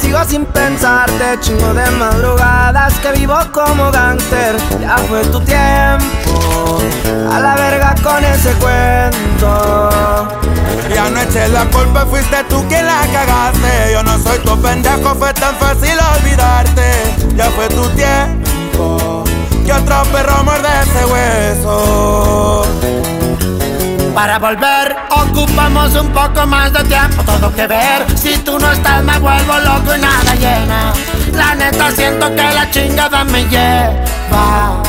sigo sin pensarte. Chingo de madrugadas que vivo como gangster. Ya fue tu tiempo. A la verga con ese cuento. Ya no eché la culpa, fuiste tú quien la cagaste. Yo no soy tu pendejo, fue tan fácil olvidarte. Ya fue tu tiempo. Que otro perro muerde ese hueso. Para volver ocupamos un poco más de tiempo, todo que ver. Si tú no estás me vuelvo loco y nada llena. La neta siento que la chingada me lleva.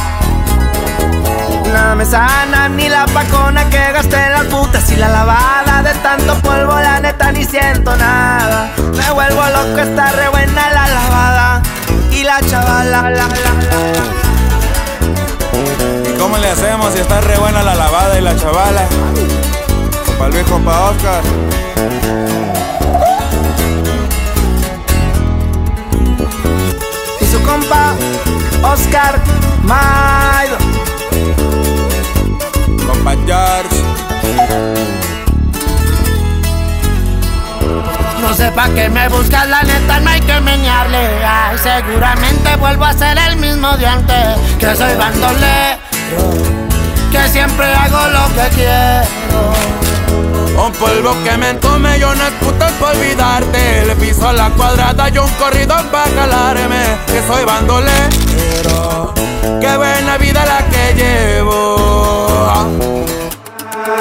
Nada me sana ni la pacona que gasté en las putas y la lavada de tanto polvo, la neta ni siento nada. Me vuelvo loco, está re buena la lavada y la chavala. La, la, la, le hacemos si está re buena la lavada y la chavala? Pa' Luis, pa' Oscar. Y su compa, Oscar Maido. Compa George. No sé pa' qué me buscas, la neta no hay que meñarle. Ay, seguramente vuelvo a ser el mismo de antes. Que soy bandolero, que siempre hago lo que quiero. Un polvo que me tome yo no es putas por olvidarte. Le piso la cuadrada y un corrido pa' calarme Que soy bandolero. Qué buena vida la que llevo.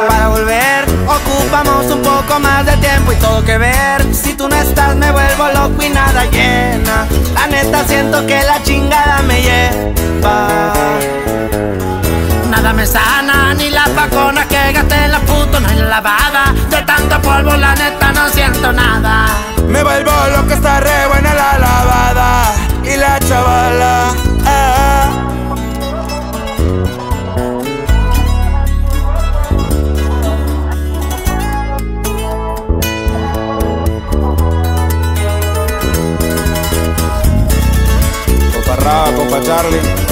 Para volver ocupamos un poco más de tiempo y todo que ver. Si tú no estás me vuelvo loco y nada llena. La neta siento que la chingada me lleva sana, ni las vacunas que gasté la puto no es lavada. De tanto polvo, la neta, no siento nada. Me vuelvo lo que está re buena la lavada y la chavala. Eh. eh. compa Charlie.